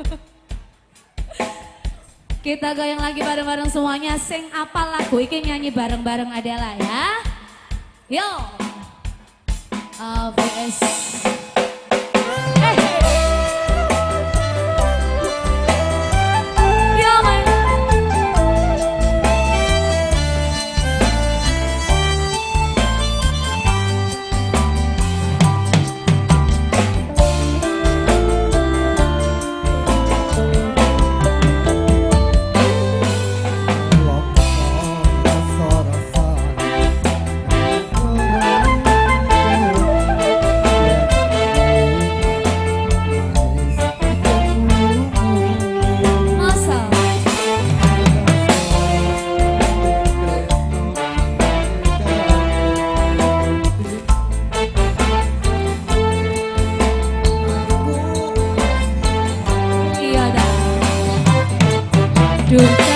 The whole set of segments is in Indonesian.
Kita goyang lagi bareng-bareng semuanya. Sing apa lagu ini nyanyi bareng-bareng adalah ya. Yo. Uh. hidup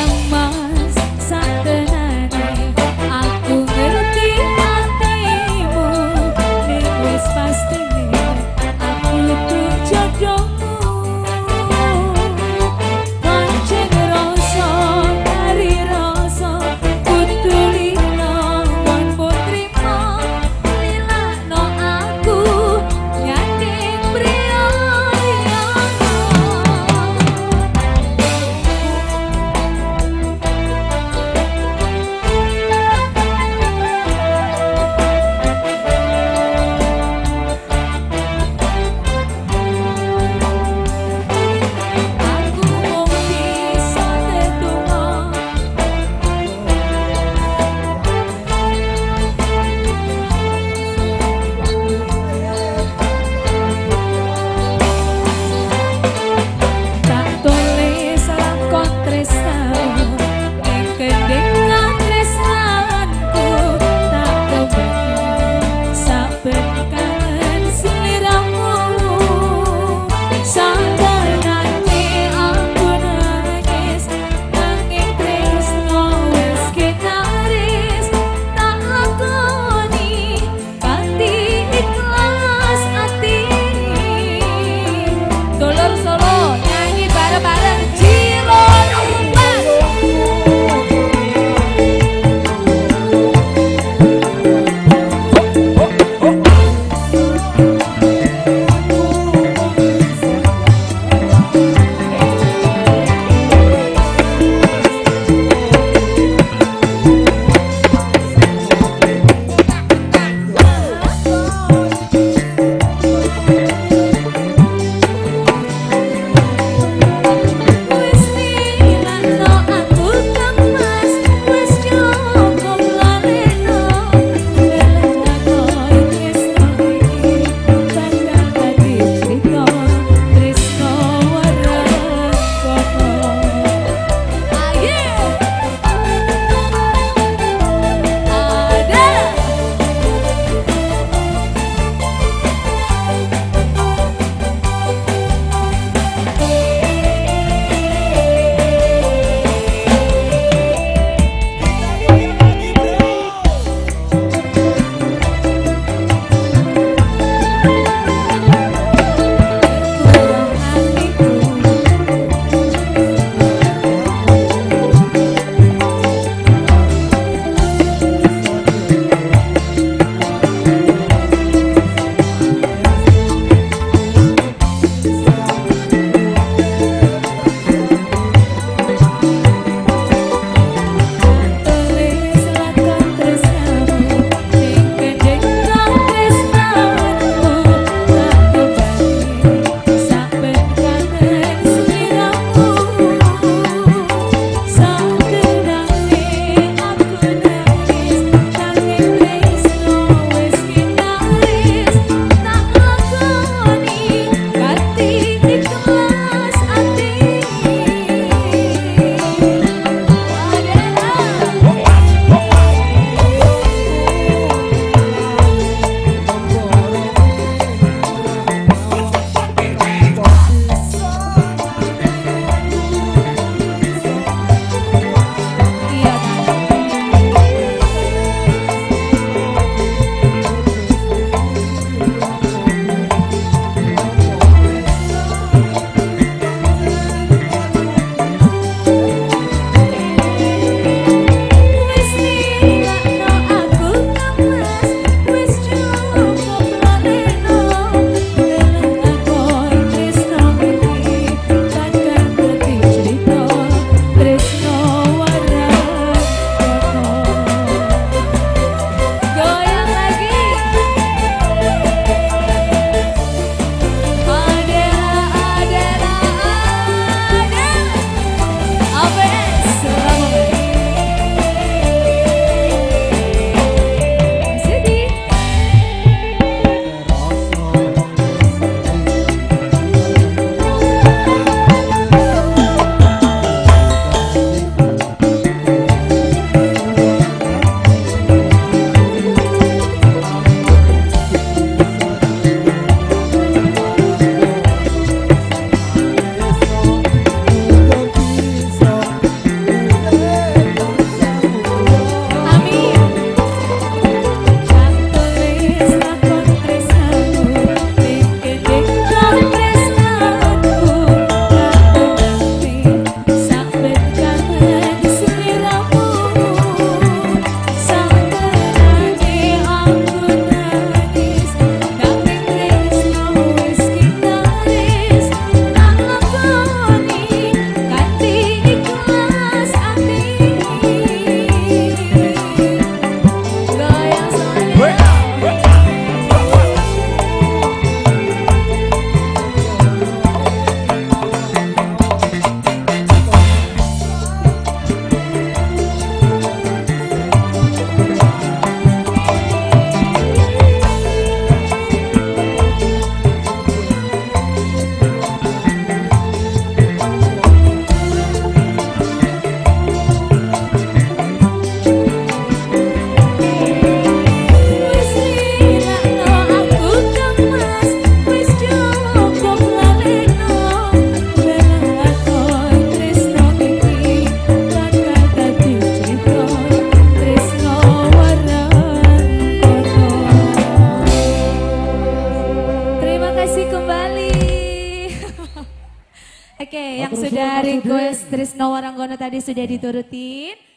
Request Trisno Waranggono tadi sudah diturutin.